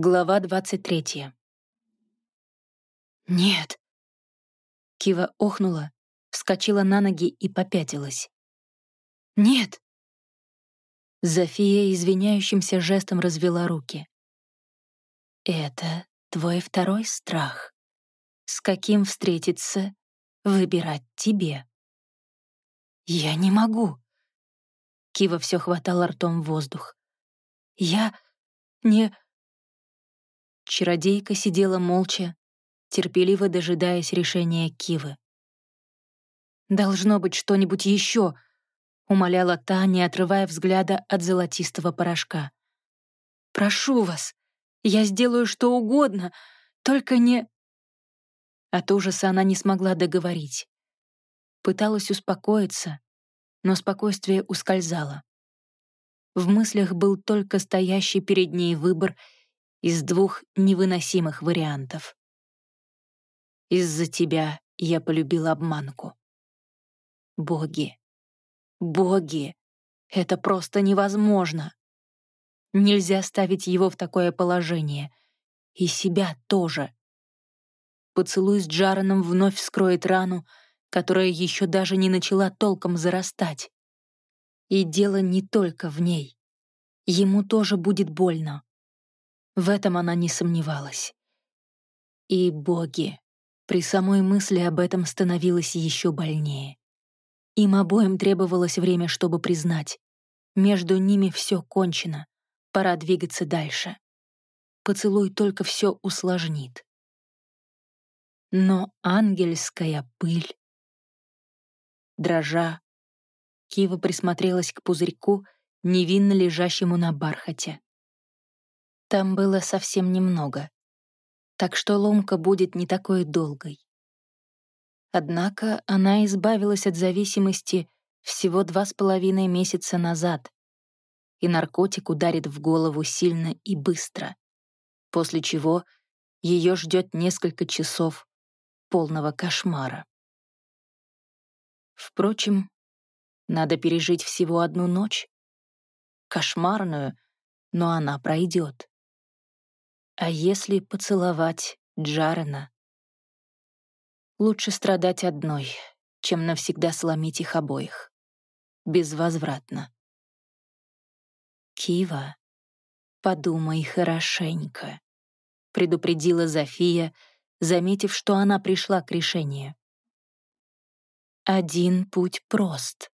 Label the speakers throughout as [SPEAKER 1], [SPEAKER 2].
[SPEAKER 1] Глава 23. «Нет!» Кива охнула, вскочила на ноги и попятилась. «Нет!» Зофия извиняющимся жестом развела руки. «Это твой второй страх. С каким встретиться, выбирать тебе». «Я не могу!» Кива все хватала ртом воздух. «Я не...» Чародейка сидела молча, терпеливо дожидаясь решения Кивы. «Должно быть что-нибудь еще», — умоляла та, не отрывая взгляда от золотистого порошка. «Прошу вас, я сделаю что угодно, только не...» От ужаса она не смогла договорить. Пыталась успокоиться, но спокойствие ускользало. В мыслях был только стоящий перед ней выбор — из двух невыносимых вариантов. Из-за тебя я полюбил обманку. Боги, боги, это просто невозможно. Нельзя ставить его в такое положение. И себя тоже. Поцелуй с Джараном вновь вскроет рану, которая еще даже не начала толком зарастать. И дело не только в ней. Ему тоже будет больно. В этом она не сомневалась. И боги. При самой мысли об этом становилось еще больнее. Им обоим требовалось время, чтобы признать. Между ними все кончено. Пора двигаться дальше. Поцелуй только все усложнит. Но ангельская пыль... Дрожа, Кива присмотрелась к пузырьку, невинно лежащему на бархате. Там было совсем немного, так что ломка будет не такой долгой. Однако она избавилась от зависимости всего два с половиной месяца назад, и наркотик ударит в голову сильно и быстро, после чего ее ждет несколько часов полного кошмара. Впрочем, надо пережить всего одну ночь. Кошмарную, но она пройдет. А если поцеловать Джарена? Лучше страдать одной, чем навсегда сломить их обоих. Безвозвратно. «Кива, подумай хорошенько», — предупредила Зофия, заметив, что она пришла к решению. «Один путь прост,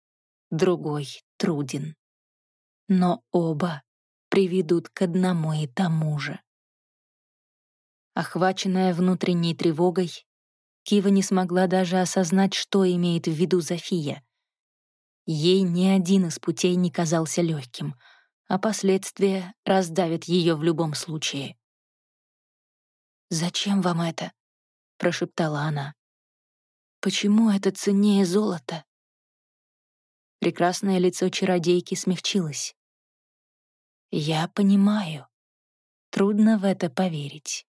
[SPEAKER 1] другой труден. Но оба приведут к одному и тому же. Охваченная внутренней тревогой, Кива не смогла даже осознать, что имеет в виду Зофия. Ей ни один из путей не казался легким, а последствия раздавят ее в любом случае. «Зачем вам это?» — прошептала она. «Почему это ценнее золота?» Прекрасное лицо чародейки смягчилось. «Я понимаю. Трудно в это поверить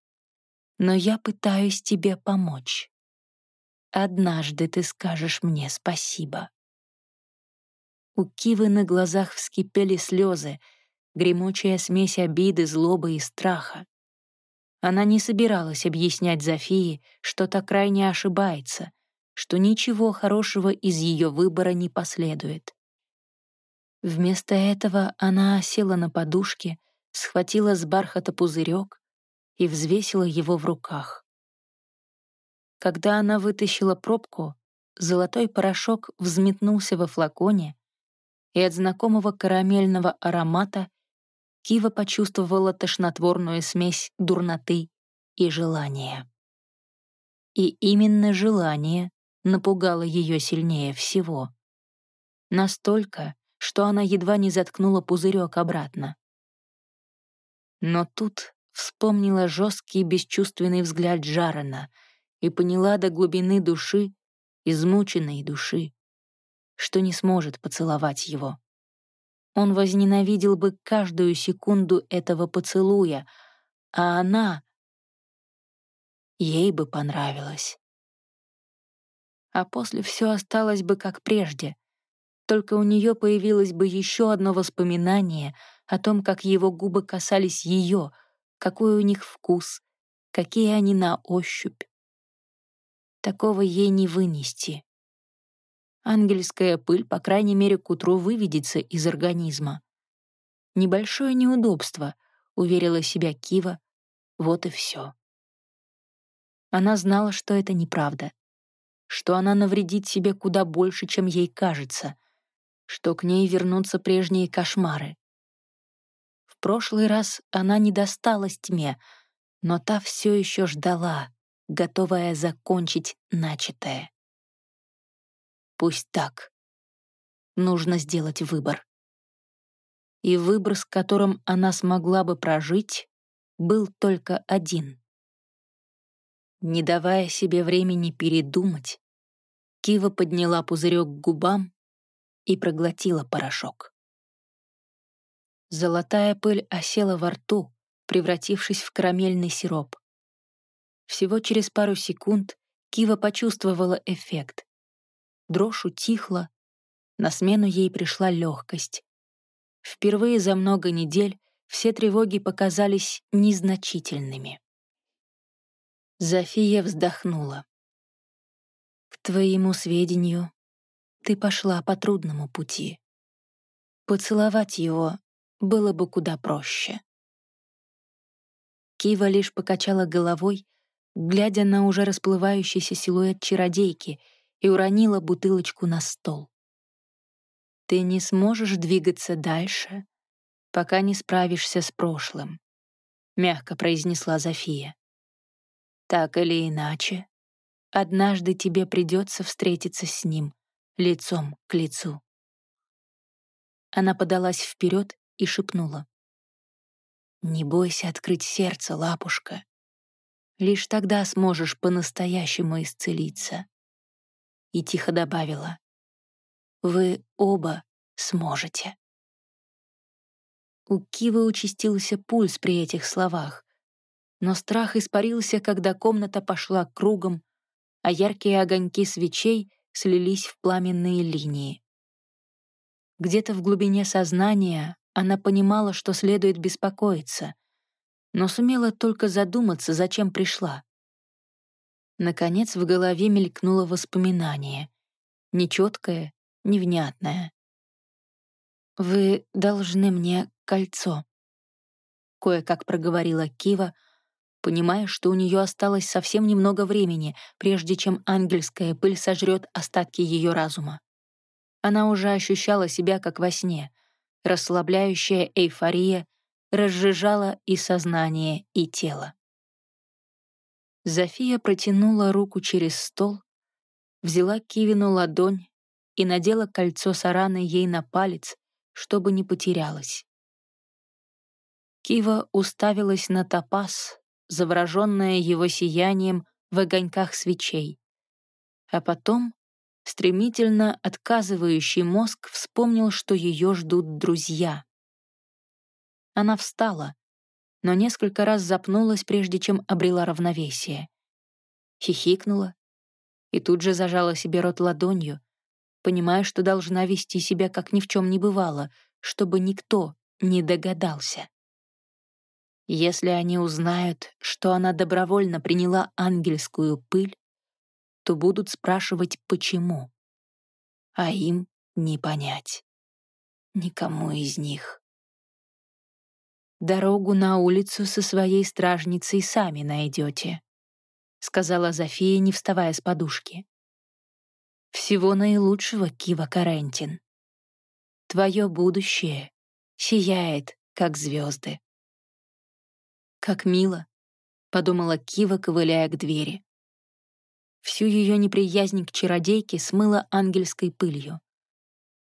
[SPEAKER 1] но я пытаюсь тебе помочь. Однажды ты скажешь мне спасибо». У Кивы на глазах вскипели слезы, гремучая смесь обиды, злобы и страха. Она не собиралась объяснять Зофии, что так крайне ошибается, что ничего хорошего из ее выбора не последует. Вместо этого она села на подушке, схватила с бархата пузырек, и взвесила его в руках. Когда она вытащила пробку, золотой порошок взметнулся во флаконе, и от знакомого карамельного аромата Кива почувствовала тошнотворную смесь дурноты и желания. И именно желание напугало ее сильнее всего. Настолько, что она едва не заткнула пузырек обратно. Но тут вспомнила жесткий бесчувственный взгляд Джарена и поняла до глубины души, измученной души, что не сможет поцеловать его. Он возненавидел бы каждую секунду этого поцелуя, а она... Ей бы понравилось. А после все осталось бы как прежде, только у нее появилось бы еще одно воспоминание о том, как его губы касались ее — какой у них вкус, какие они на ощупь. Такого ей не вынести. Ангельская пыль, по крайней мере, к утру выведется из организма. Небольшое неудобство, уверила себя Кива, вот и все. Она знала, что это неправда, что она навредит себе куда больше, чем ей кажется, что к ней вернутся прежние кошмары. Прошлый раз она не досталась тьме, но та все еще ждала, готовая закончить начатое. Пусть так. Нужно сделать выбор. И выбор, с которым она смогла бы прожить, был только один. Не давая себе времени передумать, Кива подняла пузырек к губам и проглотила порошок. Золотая пыль осела во рту, превратившись в карамельный сироп. Всего через пару секунд Кива почувствовала эффект. Дрожь утихла, на смену ей пришла легкость. Впервые за много недель все тревоги показались незначительными. Зофия вздохнула. «К твоему сведению, ты пошла по трудному пути. Поцеловать его было бы куда проще». Кива лишь покачала головой, глядя на уже расплывающийся силуэт чародейки, и уронила бутылочку на стол. «Ты не сможешь двигаться дальше, пока не справишься с прошлым», — мягко произнесла Зофия. «Так или иначе, однажды тебе придется встретиться с ним лицом к лицу». Она подалась вперед и шепнула. «Не бойся открыть сердце, лапушка. Лишь тогда сможешь по-настоящему исцелиться». И тихо добавила. «Вы оба сможете». У Кивы участился пульс при этих словах, но страх испарился, когда комната пошла кругом, а яркие огоньки свечей слились в пламенные линии. Где-то в глубине сознания она понимала, что следует беспокоиться, но сумела только задуматься, зачем пришла. Наконец в голове мелькнуло воспоминание. Нечеткое, невнятное. «Вы должны мне кольцо», — кое-как проговорила Кива, понимая, что у нее осталось совсем немного времени, прежде чем ангельская пыль сожрет остатки ее разума. Она уже ощущала себя как во сне. Расслабляющая эйфория разжижала и сознание, и тело. Зофия протянула руку через стол, взяла Кивину ладонь и надела кольцо Сараны ей на палец, чтобы не потерялось. Кива уставилась на топаз, завороженная его сиянием в огоньках свечей. А потом стремительно отказывающий мозг вспомнил, что ее ждут друзья. Она встала, но несколько раз запнулась, прежде чем обрела равновесие. Хихикнула и тут же зажала себе рот ладонью, понимая, что должна вести себя, как ни в чем не бывало, чтобы никто не догадался. Если они узнают, что она добровольно приняла ангельскую пыль, то будут спрашивать, почему. А им не понять. Никому из них. «Дорогу на улицу со своей стражницей сами найдете», — сказала Зофия, не вставая с подушки. «Всего наилучшего, Кива Карентин. Твое будущее сияет, как звезды». «Как мило», — подумала Кива, ковыляя к двери. Всю ее неприязнь к чародейке смыла ангельской пылью.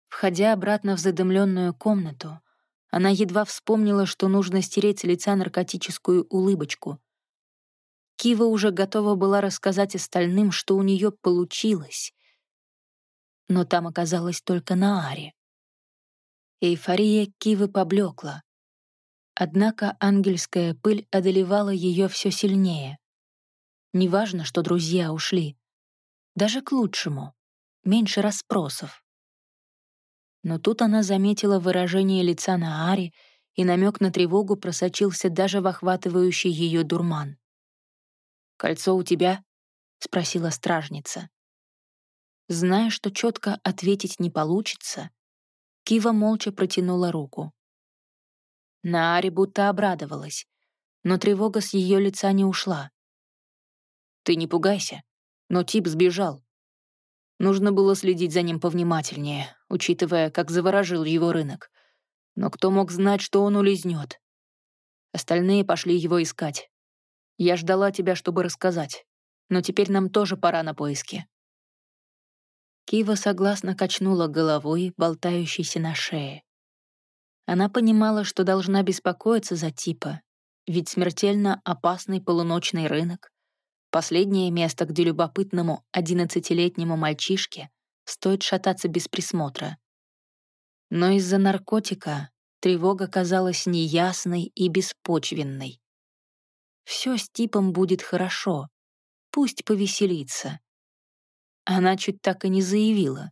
[SPEAKER 1] Входя обратно в задымленную комнату, она едва вспомнила, что нужно стереть с лица наркотическую улыбочку. Кива уже готова была рассказать остальным, что у нее получилось. Но там оказалось только Нааре. Эйфория Кивы поблекла. Однако ангельская пыль одолевала ее все сильнее. Неважно, что друзья ушли. Даже к лучшему. Меньше расспросов. Но тут она заметила выражение лица на Аре и намек на тревогу просочился даже в охватывающий ее дурман. «Кольцо у тебя?» — спросила стражница. Зная, что четко ответить не получится, Кива молча протянула руку. Наари будто обрадовалась, но тревога с ее лица не ушла. «Ты не пугайся, но тип сбежал. Нужно было следить за ним повнимательнее, учитывая, как заворожил его рынок. Но кто мог знать, что он улизнет? Остальные пошли его искать. Я ждала тебя, чтобы рассказать. Но теперь нам тоже пора на поиски. Кива согласно качнула головой, болтающейся на шее. Она понимала, что должна беспокоиться за типа, ведь смертельно опасный полуночный рынок — последнее место, где любопытному одиннадцатилетнему мальчишке стоит шататься без присмотра. Но из-за наркотика тревога казалась неясной и беспочвенной. Все с типом будет хорошо, пусть повеселится. Она чуть так и не заявила.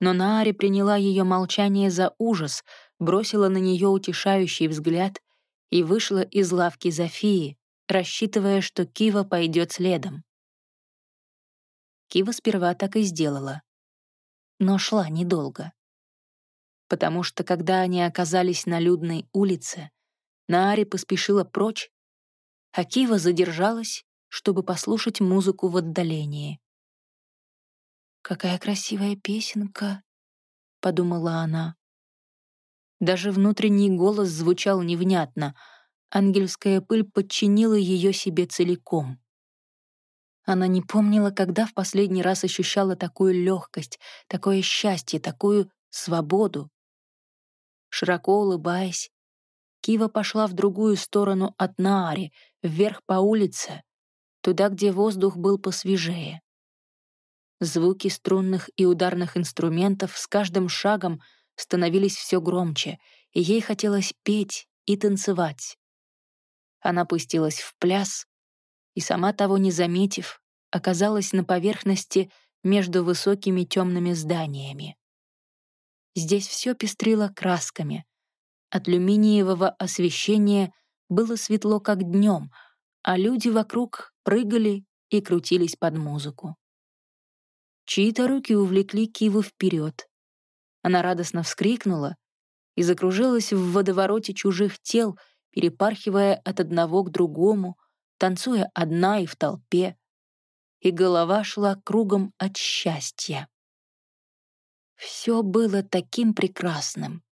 [SPEAKER 1] Но Наари приняла ее молчание за ужас, бросила на нее утешающий взгляд и вышла из лавки Зофии, рассчитывая, что Кива пойдет следом. Кива сперва так и сделала. Но шла недолго. Потому что, когда они оказались на людной улице, Наари поспешила прочь, а Кива задержалась, чтобы послушать музыку в отдалении. «Какая красивая песенка», — подумала она. Даже внутренний голос звучал невнятно. Ангельская пыль подчинила ее себе целиком. Она не помнила, когда в последний раз ощущала такую легкость, такое счастье, такую свободу. Широко улыбаясь, Кива пошла в другую сторону от Наари, вверх по улице, туда, где воздух был посвежее. Звуки струнных и ударных инструментов с каждым шагом становились все громче, и ей хотелось петь и танцевать. Она пустилась в пляс и, сама того не заметив, оказалась на поверхности между высокими темными зданиями. Здесь все пестрило красками. От люминиевого освещения было светло, как днем, а люди вокруг прыгали и крутились под музыку. Чьи-то руки увлекли Киву вперед. Она радостно вскрикнула и закружилась в водовороте чужих тел, перепархивая от одного к другому, танцуя одна и в толпе. И голова шла кругом от счастья. Все было таким прекрасным.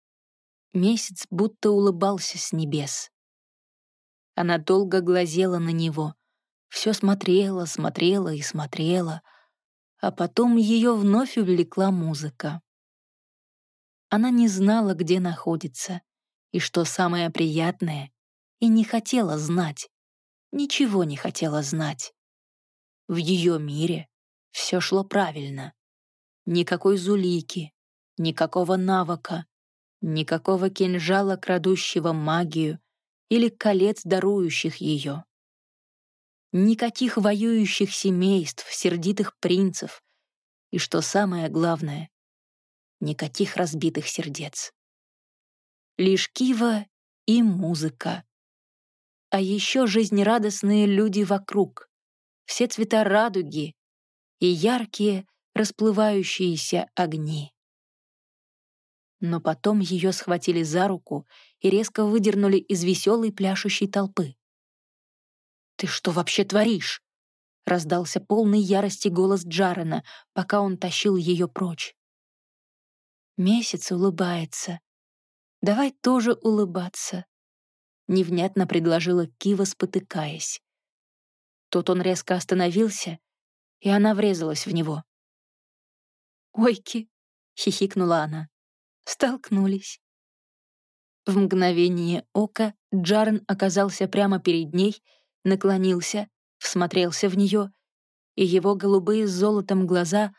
[SPEAKER 1] Месяц будто улыбался с небес. Она долго глазела на него, все смотрела, смотрела и смотрела — а потом ее вновь увлекла музыка. Она не знала, где находится, и что самое приятное, и не хотела знать, ничего не хотела знать. В ее мире все шло правильно. Никакой зулики, никакого навыка, никакого кинжала, крадущего магию, или колец, дарующих ее. Никаких воюющих семейств, сердитых принцев. И что самое главное, никаких разбитых сердец. Лишь Кива и музыка. А еще жизнерадостные люди вокруг. Все цвета радуги и яркие расплывающиеся огни. Но потом ее схватили за руку и резко выдернули из веселой пляшущей толпы. «Ты что вообще творишь?» — раздался полный ярости голос Джарена, пока он тащил ее прочь. Месяц улыбается. Давай тоже улыбаться. Невнятно предложила Кива, спотыкаясь. Тут он резко остановился, и она врезалась в него. «Ойки!» — хихикнула она. Столкнулись. В мгновение ока Джарен оказался прямо перед ней наклонился, всмотрелся в нее, и его голубые с золотом глаза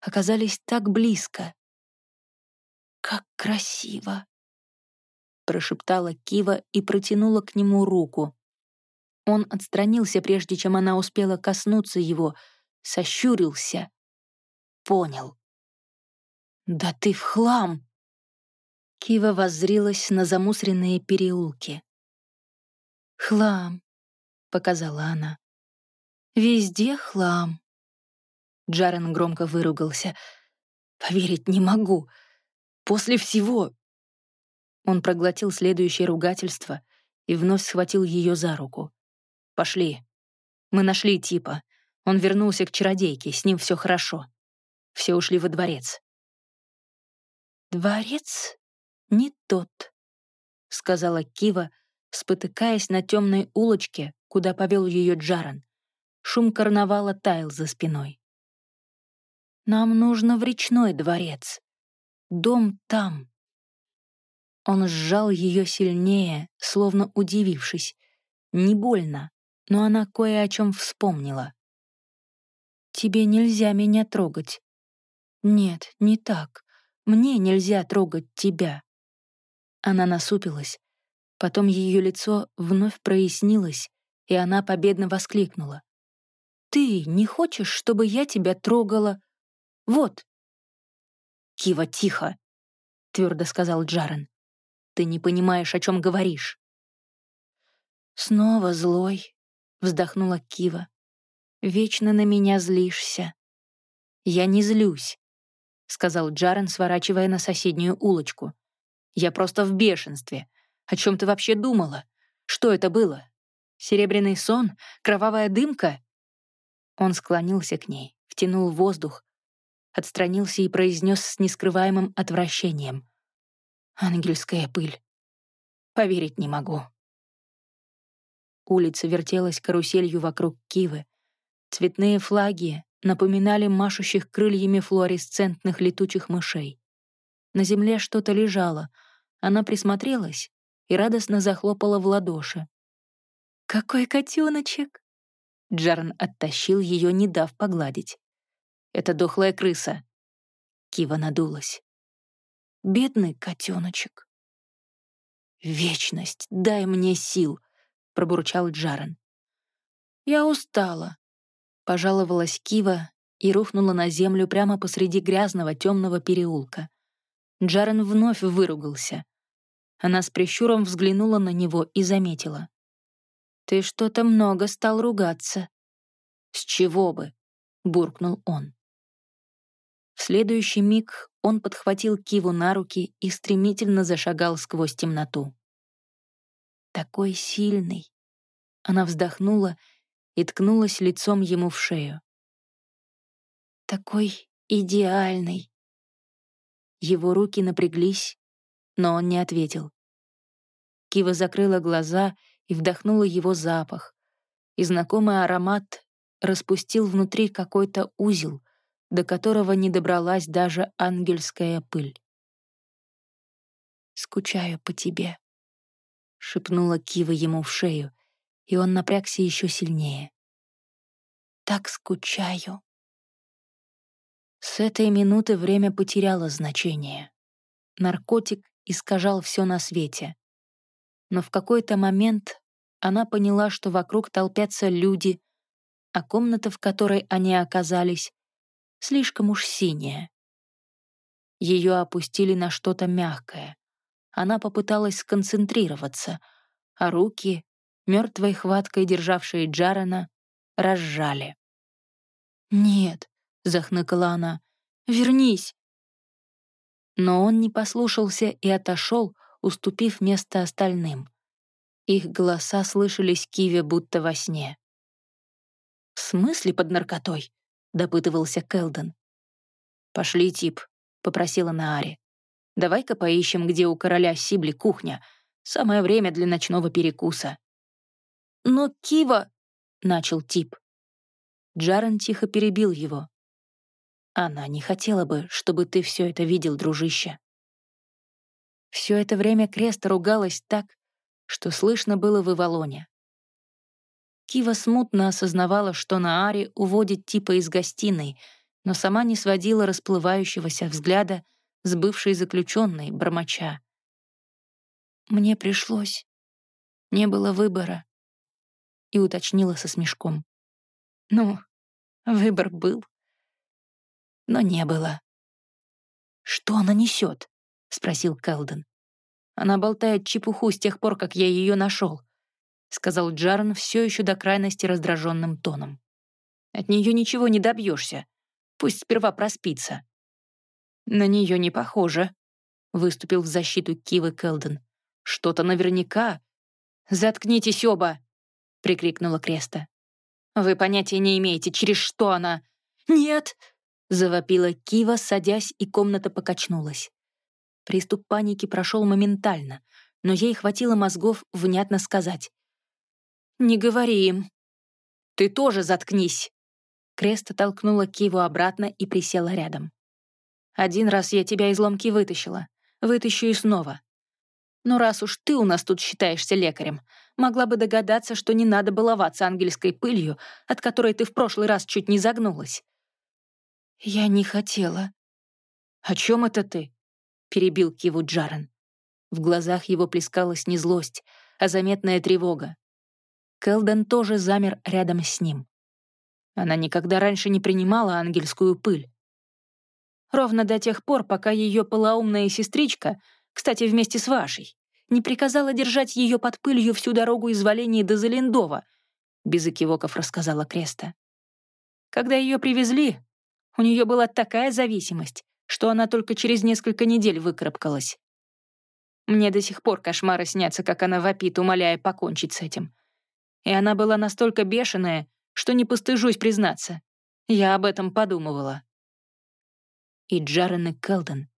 [SPEAKER 1] оказались так близко. «Как красиво!» — прошептала Кива и протянула к нему руку. Он отстранился, прежде чем она успела коснуться его, сощурился. Понял. «Да ты в хлам!» Кива воззрилась на замусоренные переулки. «Хлам», — показала она. «Везде хлам». Джарен громко выругался. «Поверить не могу. После всего...» Он проглотил следующее ругательство и вновь схватил ее за руку. «Пошли. Мы нашли типа. Он вернулся к чародейке, с ним все хорошо. Все ушли во дворец». «Дворец не тот», — сказала Кива, спотыкаясь на темной улочке, куда повел ее Джаран. Шум карнавала таял за спиной. «Нам нужно в речной дворец. Дом там». Он сжал ее сильнее, словно удивившись. Не больно, но она кое о чем вспомнила. «Тебе нельзя меня трогать». «Нет, не так. Мне нельзя трогать тебя». Она насупилась. Потом ее лицо вновь прояснилось, и она победно воскликнула. «Ты не хочешь, чтобы я тебя трогала? Вот!» «Кива, тихо!» — твердо сказал Джарен. «Ты не понимаешь, о чем говоришь». «Снова злой», — вздохнула Кива. «Вечно на меня злишься». «Я не злюсь», — сказал Джарен, сворачивая на соседнюю улочку. «Я просто в бешенстве. О чем ты вообще думала? Что это было? Серебряный сон? Кровавая дымка?» Он склонился к ней, втянул воздух, отстранился и произнес с нескрываемым отвращением. «Ангельская пыль. Поверить не могу». Улица вертелась каруселью вокруг Кивы. Цветные флаги напоминали машущих крыльями флуоресцентных летучих мышей. На земле что-то лежало. Она присмотрелась и радостно захлопала в ладоши. «Какой котеночек!» Джарн оттащил ее, не дав погладить. «Это дохлая крыса». Кива надулась. «Бедный котеночек». «Вечность, дай мне сил!» — пробурчал Джарен. «Я устала», — пожаловалась Кива и рухнула на землю прямо посреди грязного темного переулка. Джарен вновь выругался. Она с прищуром взглянула на него и заметила. «Ты что-то много стал ругаться». «С чего бы?» — буркнул он. В следующий миг он подхватил Киву на руки и стремительно зашагал сквозь темноту такой сильный. Она вздохнула и ткнулась лицом ему в шею. Такой идеальный. Его руки напряглись, но он не ответил. Кива закрыла глаза и вдохнула его запах, и знакомый аромат распустил внутри какой-то узел, до которого не добралась даже ангельская пыль. «Скучаю по тебе», — шепнула Кива ему в шею, и он напрягся еще сильнее. «Так скучаю». С этой минуты время потеряло значение. Наркотик искажал все на свете. Но в какой-то момент она поняла, что вокруг толпятся люди, а комната, в которой они оказались, слишком уж синяя. Ее опустили на что-то мягкое, она попыталась сконцентрироваться, а руки, мертвой хваткой державшие Джарена, разжали. «Нет», — захныкала она, — «вернись». Но он не послушался и отошел, уступив место остальным. Их голоса слышались Киве будто во сне. «В смысле под наркотой?» — допытывался Келден. «Пошли, тип», — попросила Наари. Давай-ка поищем, где у короля Сибли кухня. Самое время для ночного перекуса». «Но Кива...» — начал Тип. Джарен тихо перебил его. «Она не хотела бы, чтобы ты все это видел, дружище». Все это время Крест ругалась так, что слышно было в Ивалоне. Кива смутно осознавала, что Наари уводит Типа из гостиной, но сама не сводила расплывающегося взгляда с бывшей заключенной, бормоча. «Мне пришлось. Не было выбора», — и уточнила со смешком. «Ну, выбор был, но не было». «Что она несет?» — спросил Келден. Она болтает чепуху с тех пор, как я ее нашел», — сказал Джарн все еще до крайности раздраженным тоном. «От нее ничего не добьешься. Пусть сперва проспится». «На нее не похоже», — выступил в защиту Кивы Келден. «Что-то наверняка...» «Заткнитесь оба!» — прикрикнула Креста. «Вы понятия не имеете, через что она...» «Нет!» — завопила Кива, садясь, и комната покачнулась. Приступ паники прошел моментально, но ей хватило мозгов внятно сказать. «Не говори им». «Ты тоже заткнись!» Креста толкнула Киву обратно и присела рядом. «Один раз я тебя из ломки вытащила. Вытащу и снова. Но раз уж ты у нас тут считаешься лекарем, могла бы догадаться, что не надо баловаться ангельской пылью, от которой ты в прошлый раз чуть не загнулась». «Я не хотела». «О чем это ты?» перебил Киву Джарен. В глазах его плескалась не злость, а заметная тревога. Келден тоже замер рядом с ним. Она никогда раньше не принимала ангельскую пыль. Ровно до тех пор, пока ее полоумная сестричка, кстати, вместе с вашей, не приказала держать ее под пылью всю дорогу из Валении до Залендова, без экивоков рассказала Креста. Когда ее привезли, у нее была такая зависимость, что она только через несколько недель выкарабкалась. Мне до сих пор кошмары снятся, как она вопит, умоляя покончить с этим. И она была настолько бешеная, что не постыжусь признаться. Я об этом подумывала. И Джарен и Келден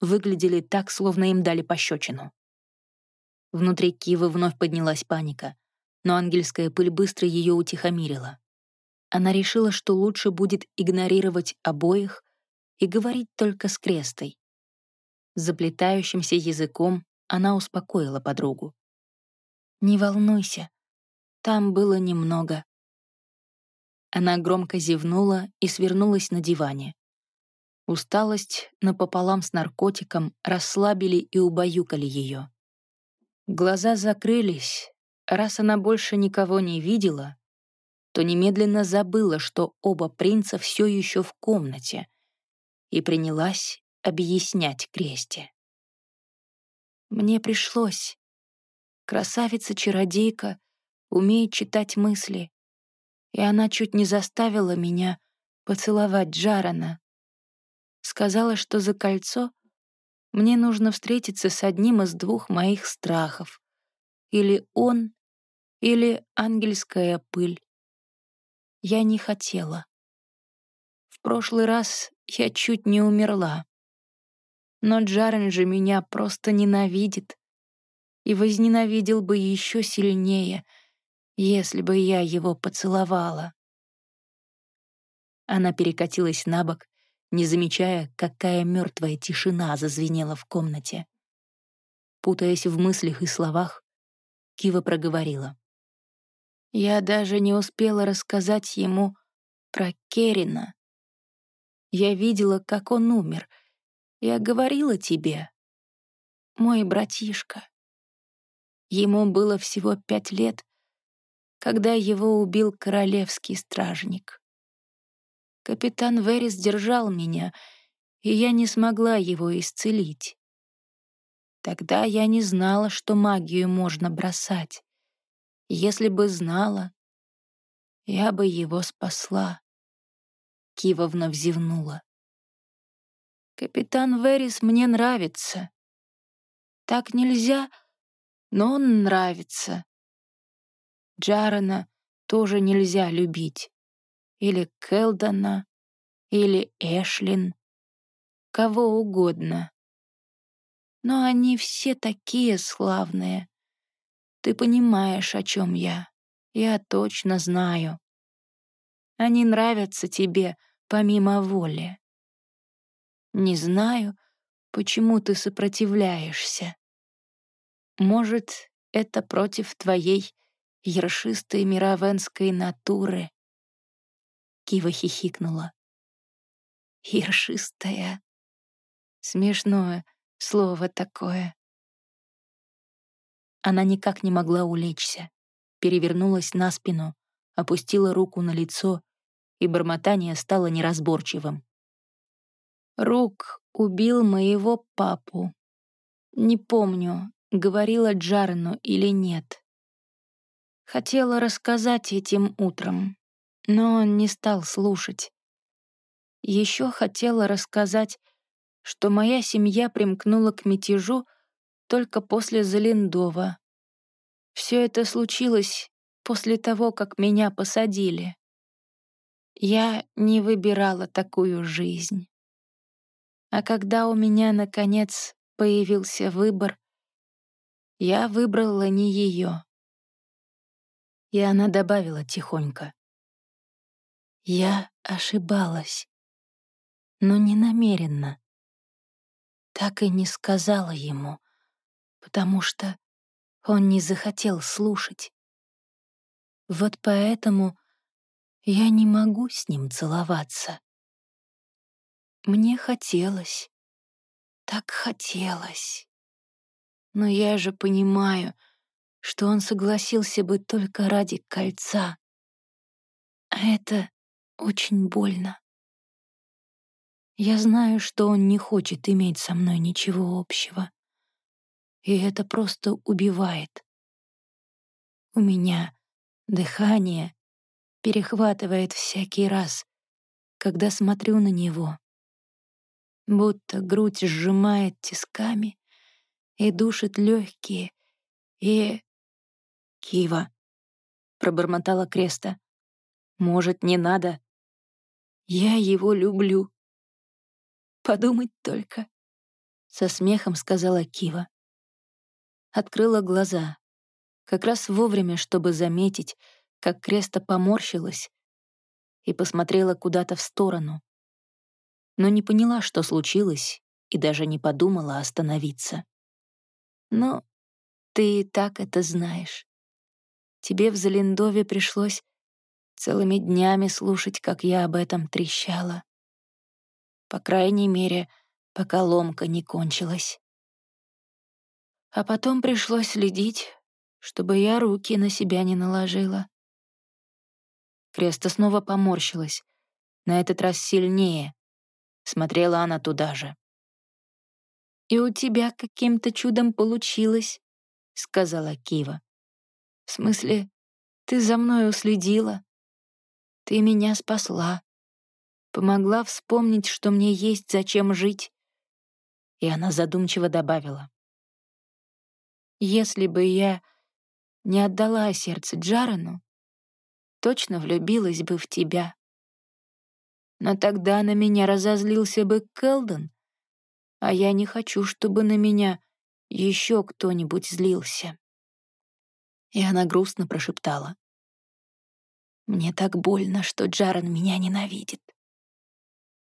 [SPEAKER 1] выглядели так, словно им дали пощечину. Внутри Кивы вновь поднялась паника, но ангельская пыль быстро ее утихомирила. Она решила, что лучше будет игнорировать обоих и говорить только с крестой. Заплетающимся языком она успокоила подругу. «Не волнуйся, там было немного». Она громко зевнула и свернулась на диване. Усталость напополам с наркотиком расслабили и убаюкали ее. Глаза закрылись. Раз она больше никого не видела, то немедленно забыла, что оба принца все еще в комнате, и принялась объяснять Кресте. Мне пришлось. Красавица-чародейка умеет читать мысли, и она чуть не заставила меня поцеловать Джарана. Сказала, что за кольцо мне нужно встретиться с одним из двух моих страхов. Или он, или ангельская пыль. Я не хотела. В прошлый раз я чуть не умерла. Но Джарен же меня просто ненавидит. И возненавидел бы еще сильнее, если бы я его поцеловала. Она перекатилась на бок, не замечая, какая мертвая тишина зазвенела в комнате. Путаясь в мыслях и словах, Кива проговорила. «Я даже не успела рассказать ему про Керина. Я видела, как он умер. Я говорила тебе. Мой братишка. Ему было всего пять лет, когда его убил королевский стражник. Капитан Верес держал меня, и я не смогла его исцелить. Тогда я не знала, что магию можно бросать. Если бы знала, я бы его спасла. Кива вновь зевнула. «Капитан Верис мне нравится. Так нельзя, но он нравится. Джарена тоже нельзя любить. Или Келдона, или Эшлин. Кого угодно. Но они все такие славные. Ты понимаешь, о чем я. Я точно знаю. Они нравятся тебе, помимо воли. Не знаю, почему ты сопротивляешься. Может, это против твоей ершистой мировенской натуры. Кива хихикнула. Ершистая. Смешное слово такое. Она никак не могла улечься. Перевернулась на спину, опустила руку на лицо и бормотание стало неразборчивым. Рук убил моего папу. Не помню, говорила Джарену или нет. Хотела рассказать этим утром, но он не стал слушать. Еще хотела рассказать, что моя семья примкнула к мятежу только после Залиндова. Все это случилось после того, как меня посадили. Я не выбирала такую жизнь. А когда у меня, наконец, появился выбор, я выбрала не ее. И она добавила тихонько. Я ошибалась, но не намеренно. Так и не сказала ему, потому что он не захотел слушать. Вот поэтому я не могу с ним целоваться. Мне хотелось, так хотелось. Но я же понимаю, что он согласился бы только ради кольца. А это очень больно. Я знаю, что он не хочет иметь со мной ничего общего. И это просто убивает. У меня дыхание перехватывает всякий раз, когда смотрю на него. Будто грудь сжимает тисками и душит легкие, и «Кива», — пробормотала Креста. «Может, не надо?» «Я его люблю». «Подумать только», — со смехом сказала Кива. Открыла глаза, как раз вовремя, чтобы заметить, как Креста поморщилась и посмотрела куда-то в сторону, но не поняла, что случилось, и даже не подумала остановиться. «Но ты и так это знаешь. Тебе в Залиндове пришлось целыми днями слушать, как я об этом трещала. По крайней мере, пока ломка не кончилась. А потом пришлось следить, чтобы я руки на себя не наложила. Креста снова поморщилась, на этот раз сильнее. Смотрела она туда же. «И у тебя каким-то чудом получилось», — сказала Кива. В смысле, ты за мной уследила. Ты меня спасла. Помогла вспомнить, что мне есть зачем жить. И она задумчиво добавила. Если бы я не отдала сердце Джарану, точно влюбилась бы в тебя. Но тогда на меня разозлился бы Келден, а я не хочу, чтобы на меня еще кто-нибудь злился и она грустно прошептала. «Мне так больно, что Джаран меня ненавидит.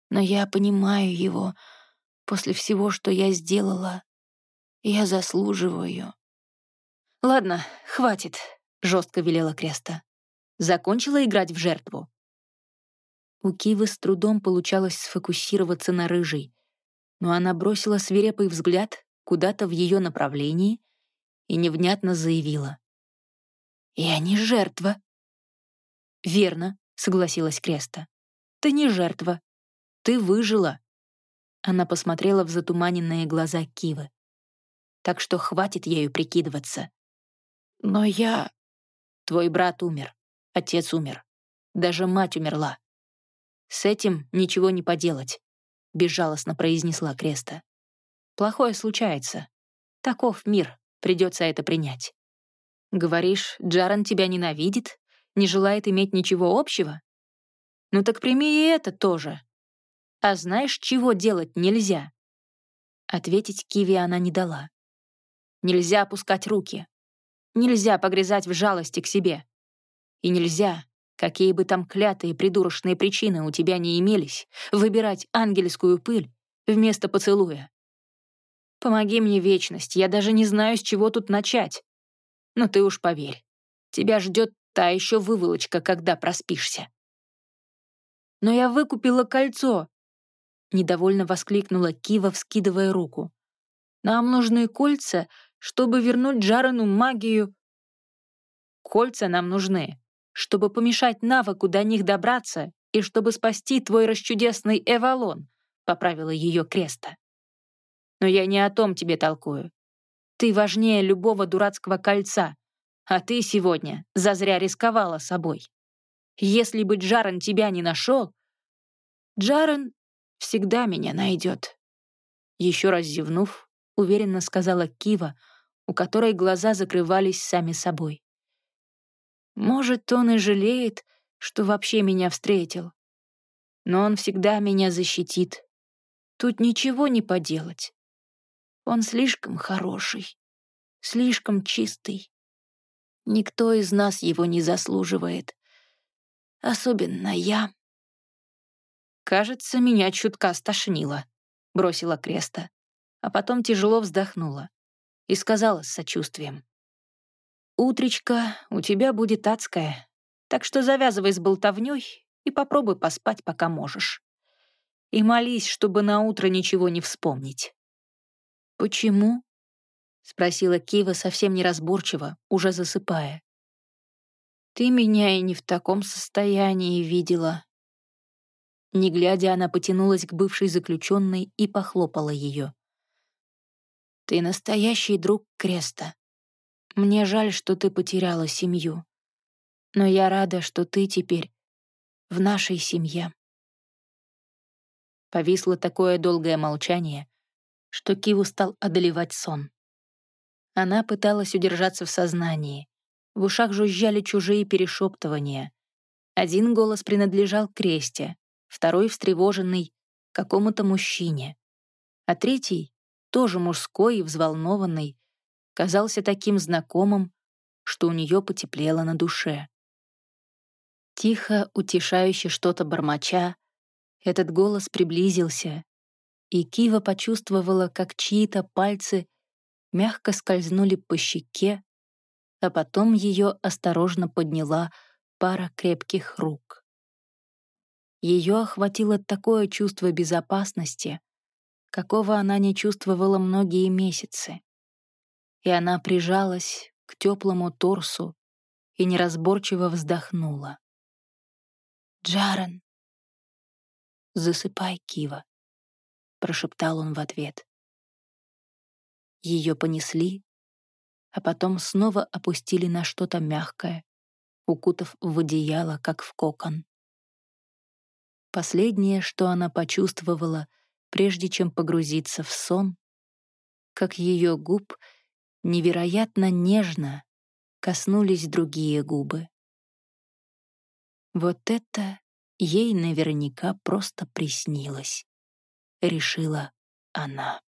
[SPEAKER 1] Но я понимаю его после всего, что я сделала. Я заслуживаю». «Ладно, хватит», — жестко велела Креста. «Закончила играть в жертву». У Кивы с трудом получалось сфокусироваться на рыжей, но она бросила свирепый взгляд куда-то в ее направлении и невнятно заявила. «Я не жертва». «Верно», — согласилась Креста. «Ты не жертва. Ты выжила». Она посмотрела в затуманенные глаза Кивы. «Так что хватит ею прикидываться». «Но я...» «Твой брат умер, отец умер, даже мать умерла. С этим ничего не поделать», — безжалостно произнесла Креста. «Плохое случается. Таков мир, придется это принять». Говоришь, Джаран тебя ненавидит, не желает иметь ничего общего? Ну так прими и это тоже. А знаешь, чего делать нельзя? Ответить Киви она не дала. Нельзя опускать руки. Нельзя погрязать в жалости к себе. И нельзя, какие бы там клятые придурочные причины у тебя не имелись, выбирать ангельскую пыль вместо поцелуя. Помоги мне, вечность, я даже не знаю, с чего тут начать. Но ты уж поверь, тебя ждет та еще выволочка, когда проспишься. «Но я выкупила кольцо!» Недовольно воскликнула Кива, вскидывая руку. «Нам нужны кольца, чтобы вернуть Джарану магию». «Кольца нам нужны, чтобы помешать навыку до них добраться и чтобы спасти твой расчудесный Эвалон», — поправила ее Креста. «Но я не о том тебе толкую. Ты важнее любого дурацкого кольца, а ты сегодня зазря рисковала собой. Если бы Джарен тебя не нашел, Джарен всегда меня найдет. Еще раз зевнув, уверенно сказала Кива, у которой глаза закрывались сами собой. Может, он и жалеет, что вообще меня встретил. Но он всегда меня защитит. Тут ничего не поделать. Он слишком хороший, слишком чистый. Никто из нас его не заслуживает. Особенно я. «Кажется, меня чутка стошнило», — бросила Креста, а потом тяжело вздохнула и сказала с сочувствием. «Утречка у тебя будет адская, так что завязывай с болтовнёй и попробуй поспать, пока можешь. И молись, чтобы на утро ничего не вспомнить». «Почему?» — спросила Кива совсем неразборчиво, уже засыпая. «Ты меня и не в таком состоянии видела». Не глядя, она потянулась к бывшей заключенной и похлопала ее. «Ты настоящий друг Креста. Мне жаль, что ты потеряла семью. Но я рада, что ты теперь в нашей семье». Повисло такое долгое молчание, что Киву стал одолевать сон. Она пыталась удержаться в сознании. В ушах жужжали чужие перешептывания. Один голос принадлежал Кресте, второй, встревоженный, какому-то мужчине. А третий, тоже мужской и взволнованный, казался таким знакомым, что у нее потеплело на душе. Тихо, утешающе что-то бормоча, этот голос приблизился, и Кива почувствовала, как чьи-то пальцы мягко скользнули по щеке, а потом ее осторожно подняла пара крепких рук. Ее охватило такое чувство безопасности, какого она не чувствовала многие месяцы и она прижалась к теплому торсу и неразборчиво вздохнула. «Джарен!» «Засыпай, Кива», — прошептал он в ответ. Ее понесли, а потом снова опустили на что-то мягкое, укутав в одеяло, как в кокон. Последнее, что она почувствовала, прежде чем погрузиться в сон, как ее губ — невероятно нежно коснулись другие губы. Вот это ей наверняка просто приснилось, решила она.